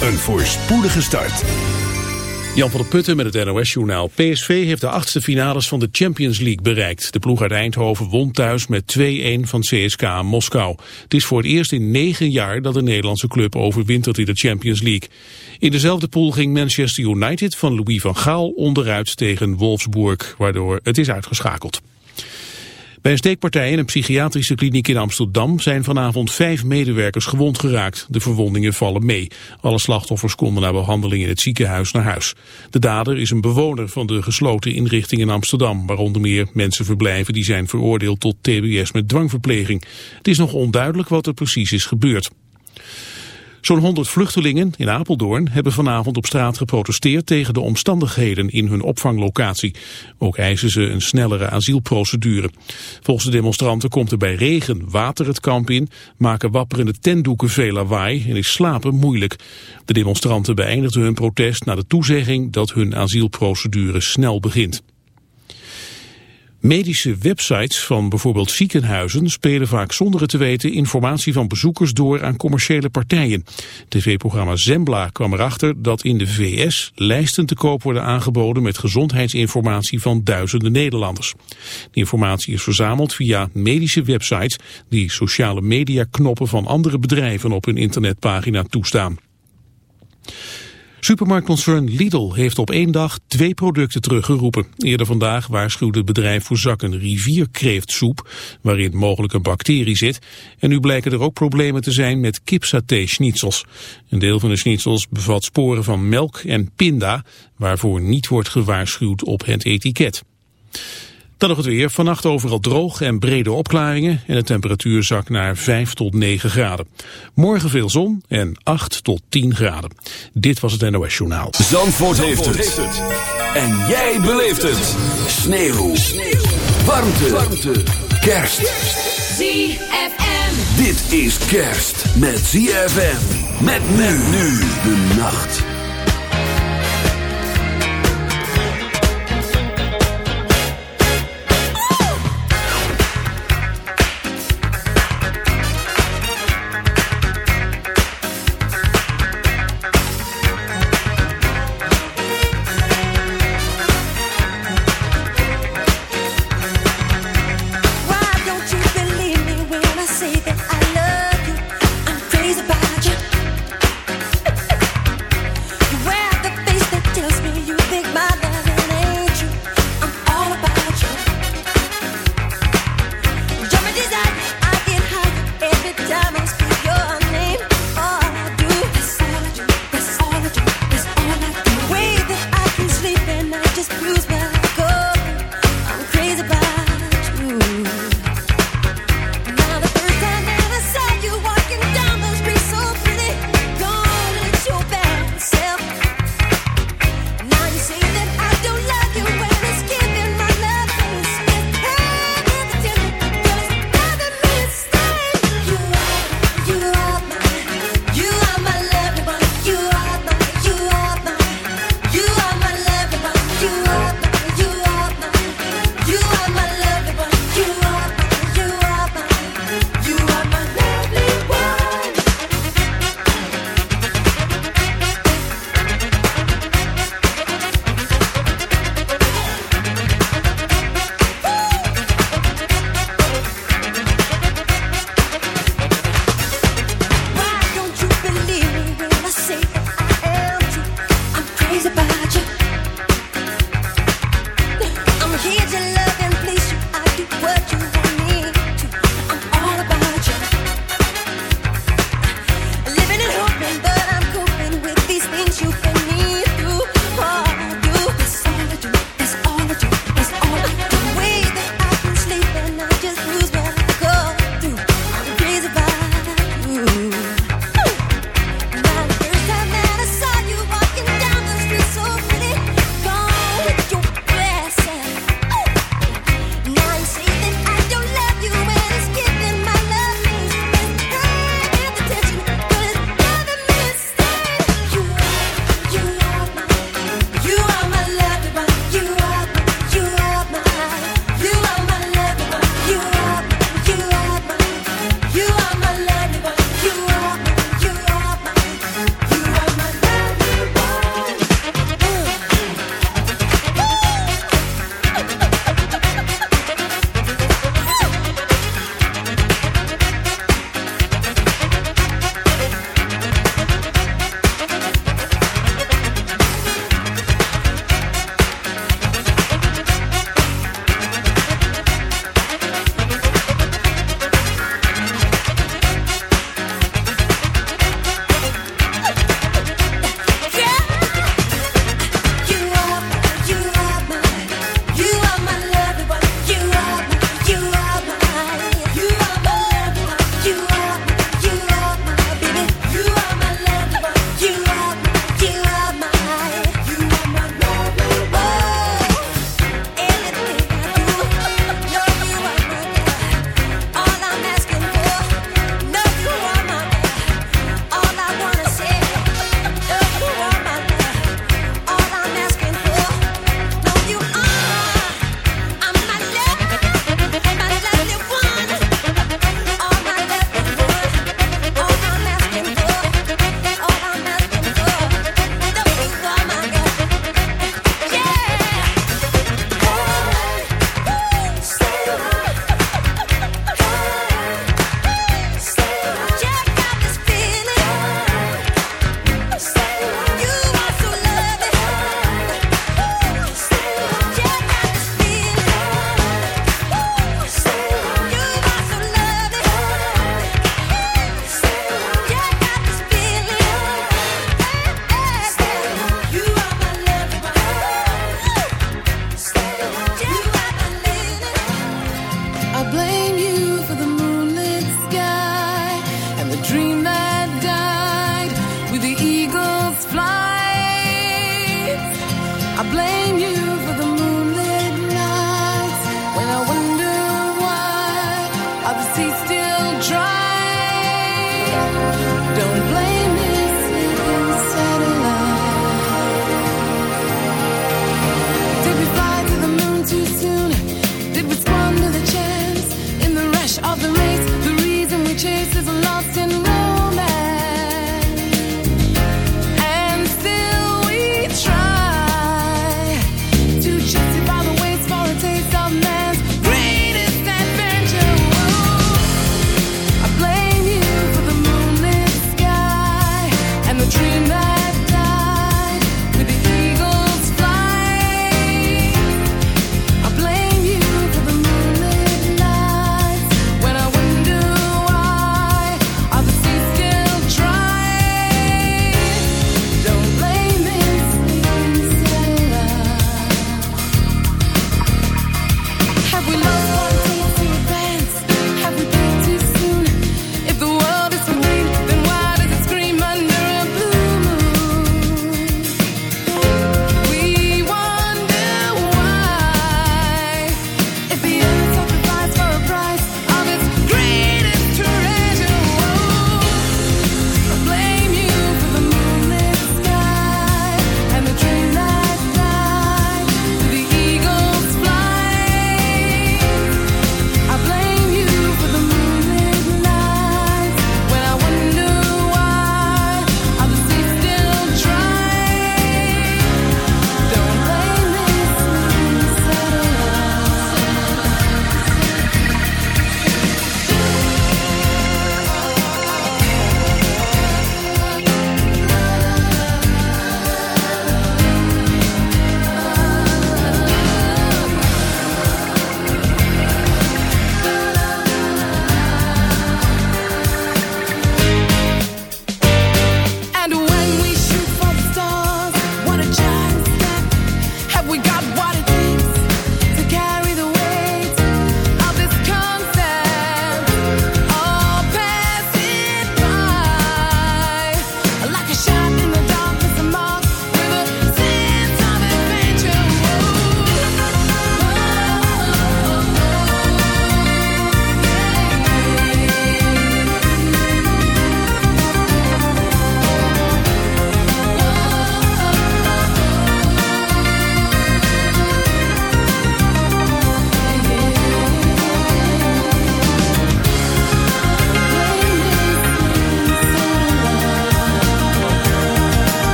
Een voorspoedige start. Jan van der Putten met het NOS-journaal. PSV heeft de achtste finales van de Champions League bereikt. De ploeg uit Eindhoven won thuis met 2-1 van CSKA Moskou. Het is voor het eerst in negen jaar dat de Nederlandse club overwintert in de Champions League. In dezelfde pool ging Manchester United van Louis van Gaal onderuit tegen Wolfsburg, waardoor het is uitgeschakeld. Bij een steekpartij in een psychiatrische kliniek in Amsterdam zijn vanavond vijf medewerkers gewond geraakt. De verwondingen vallen mee. Alle slachtoffers konden na behandeling in het ziekenhuis naar huis. De dader is een bewoner van de gesloten inrichting in Amsterdam, waar onder meer mensen verblijven die zijn veroordeeld tot tbs met dwangverpleging. Het is nog onduidelijk wat er precies is gebeurd. Zo'n 100 vluchtelingen in Apeldoorn hebben vanavond op straat geprotesteerd tegen de omstandigheden in hun opvanglocatie. Ook eisen ze een snellere asielprocedure. Volgens de demonstranten komt er bij regen water het kamp in, maken wapperende tentdoeken veel lawaai en is slapen moeilijk. De demonstranten beëindigden hun protest na de toezegging dat hun asielprocedure snel begint. Medische websites van bijvoorbeeld ziekenhuizen spelen vaak zonder het te weten informatie van bezoekers door aan commerciële partijen. TV-programma Zembla kwam erachter dat in de VS lijsten te koop worden aangeboden met gezondheidsinformatie van duizenden Nederlanders. Die informatie is verzameld via medische websites die sociale media knoppen van andere bedrijven op hun internetpagina toestaan. Supermarktconcern Lidl heeft op één dag twee producten teruggeroepen. Eerder vandaag waarschuwde het bedrijf voor zakken rivierkreeftsoep, waarin mogelijk een bacterie zit. En nu blijken er ook problemen te zijn met kipsaté-schnitzels. Een deel van de schnitzels bevat sporen van melk en pinda, waarvoor niet wordt gewaarschuwd op het etiket. Dan nog het weer. Vannacht overal droog en brede opklaringen. En de temperatuur zakt naar 5 tot 9 graden. Morgen veel zon en 8 tot 10 graden. Dit was het NOS Journaal. Zandvoort, heeft, het. En jij beleeft het. Sneeuw. Sneeuw. Warmte. Warmte. Kerst. ZFM. Dit is kerst met ZFM. Met men nu de nacht.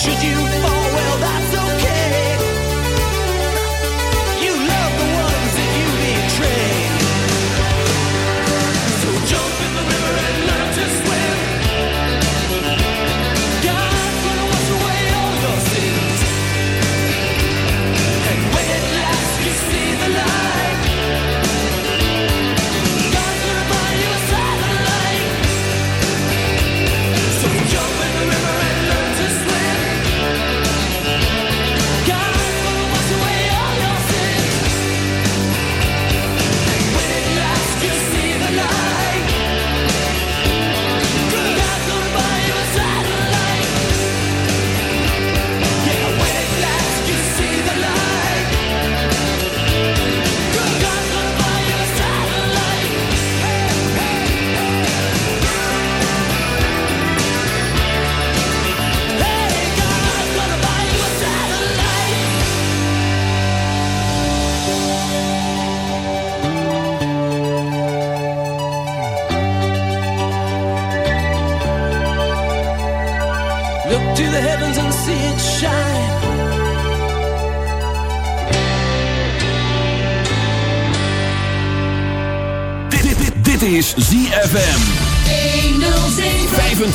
Should you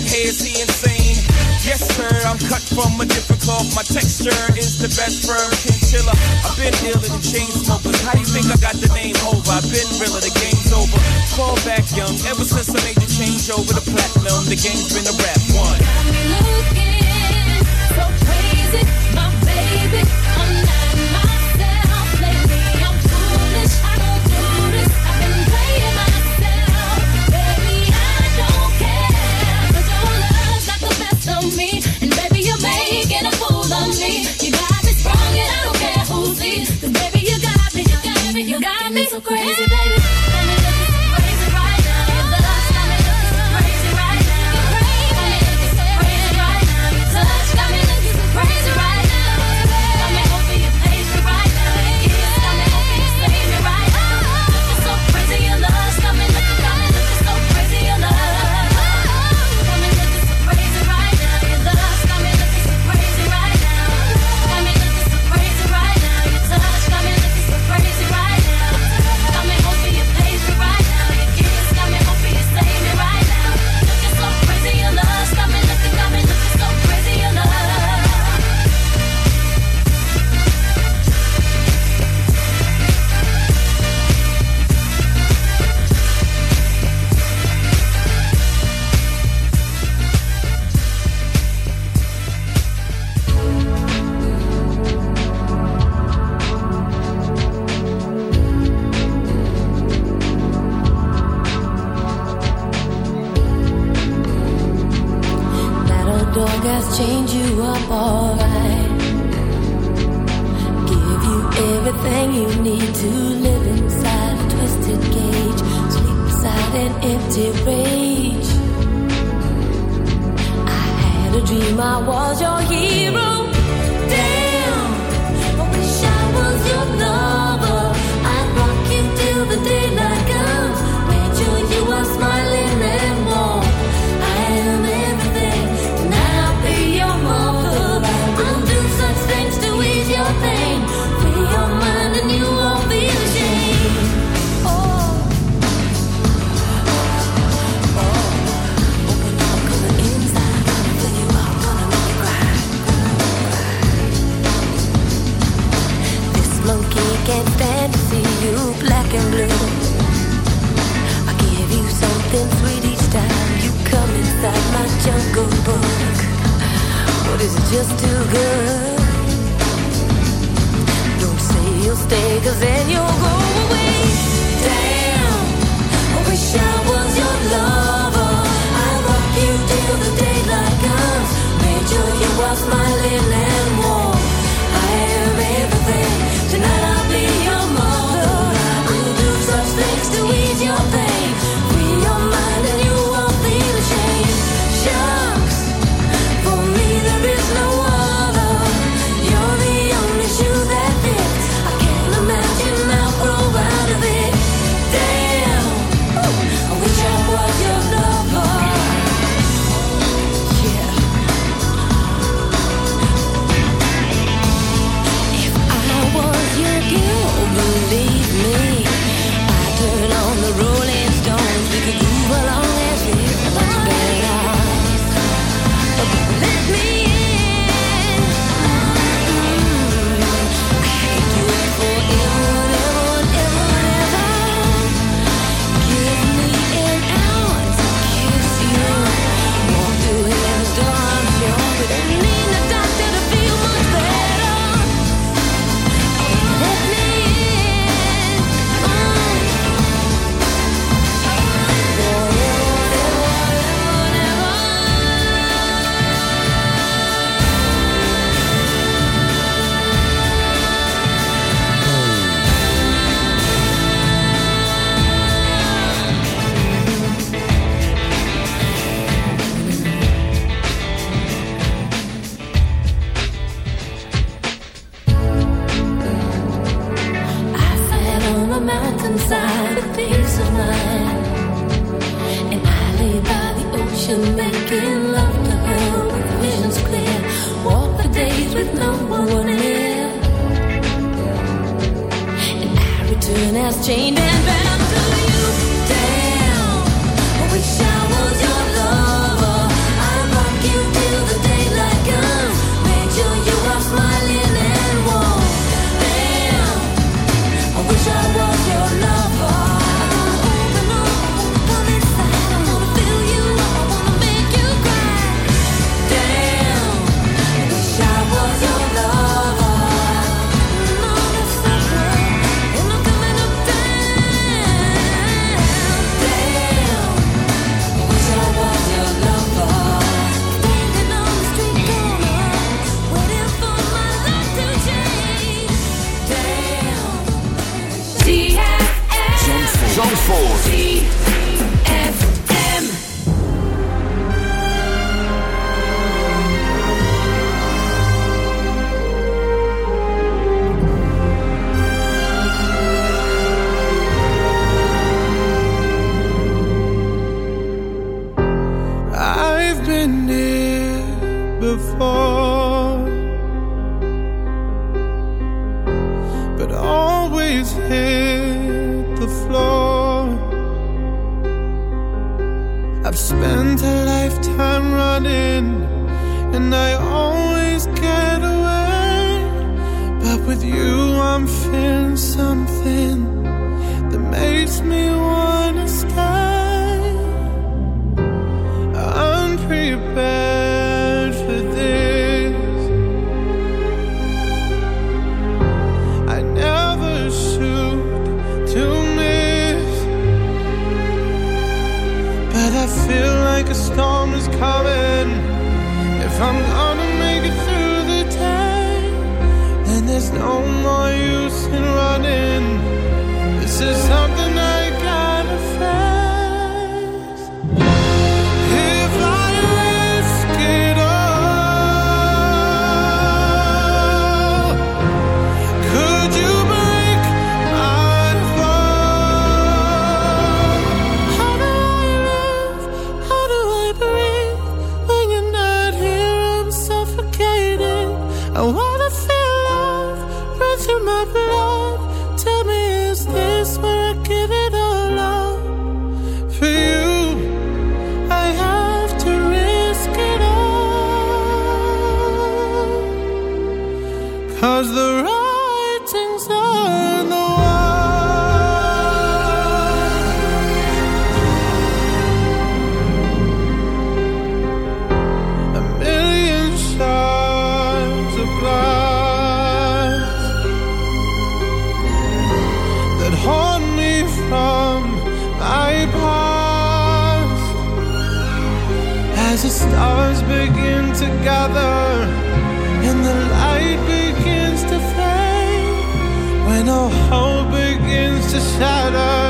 like, hey, is he insane? Yes, sir, I'm cut from a different cloth. My texture is the best firm chinchilla. I've been ill in chain smokers. How do you think I got the name Hova? I've been realer, the game's over. Fall back young, ever since I made the change over the platinum, the game's been a rap one. Got me looking so crazy. me so crazy. need to live inside a twisted cage, sleep an empty rage. I had a dream I was your hero. Is it just too good? Don't say you'll stay, cause then you'll go away. Damn, I wish I was your lover. I'll rock you till the daylight comes. Made sure you are smiling and Zandvoort. As the writing's the. A million shards of glass that haunt me from my past as the stars begin to gather. To shatter,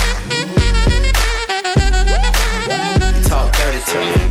Talk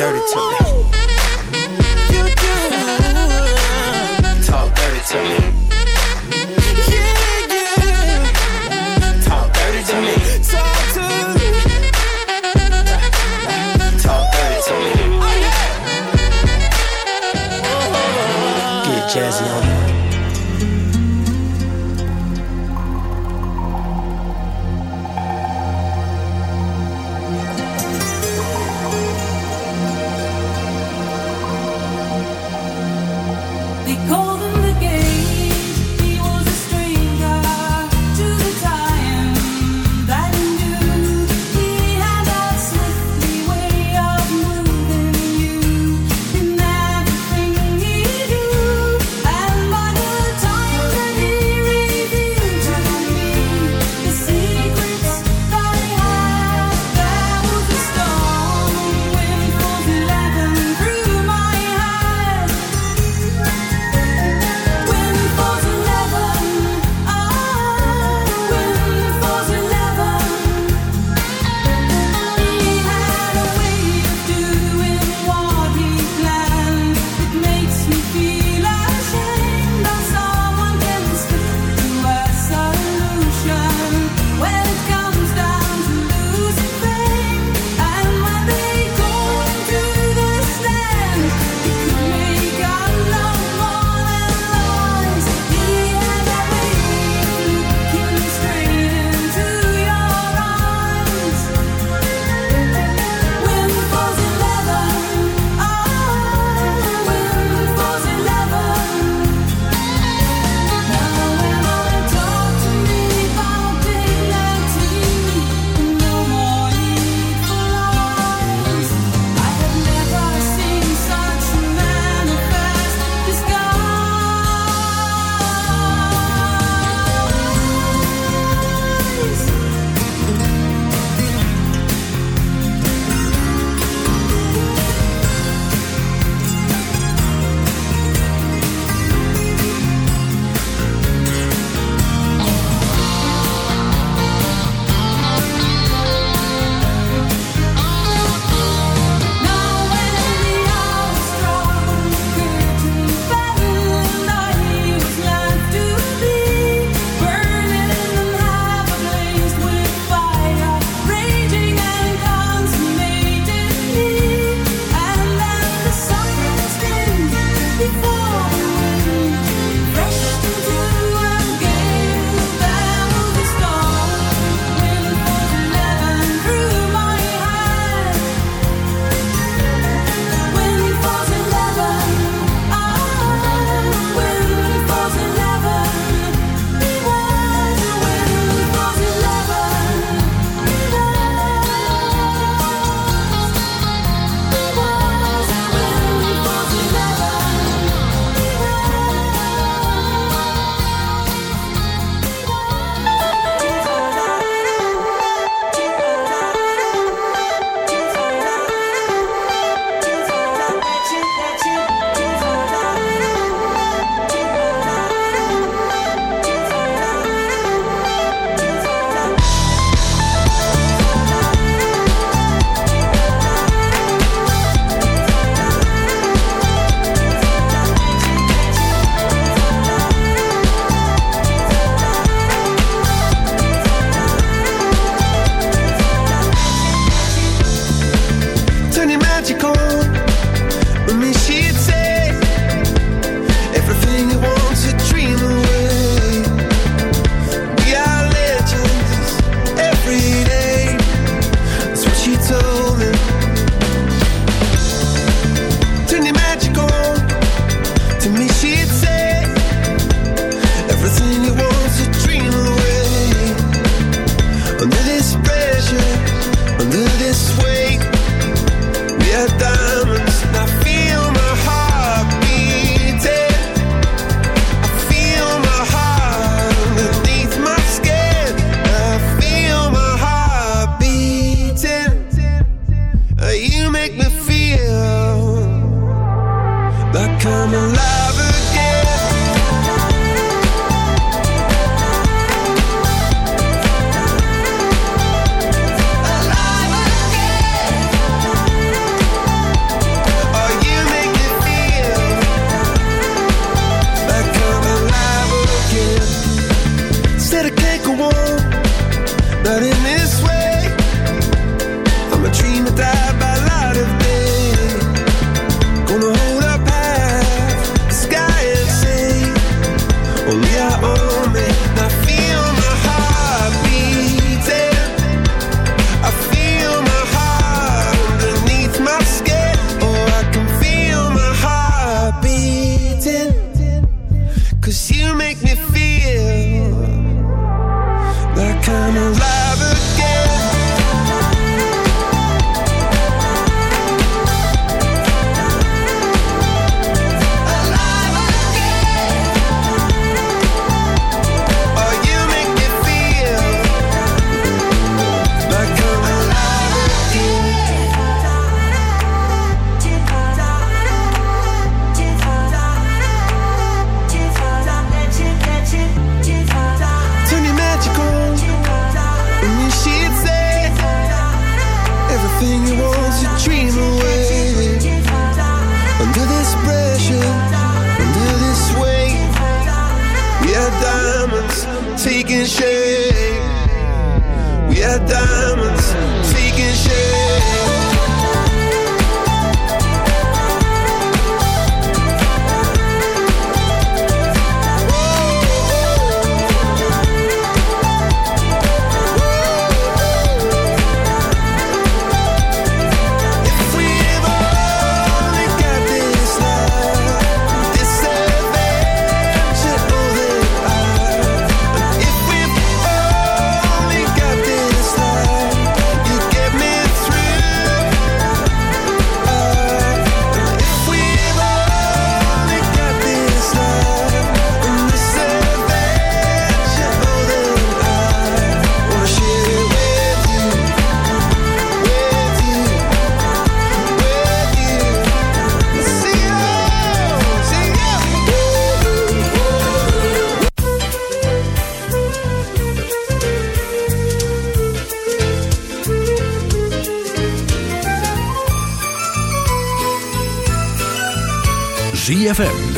Dirty to me.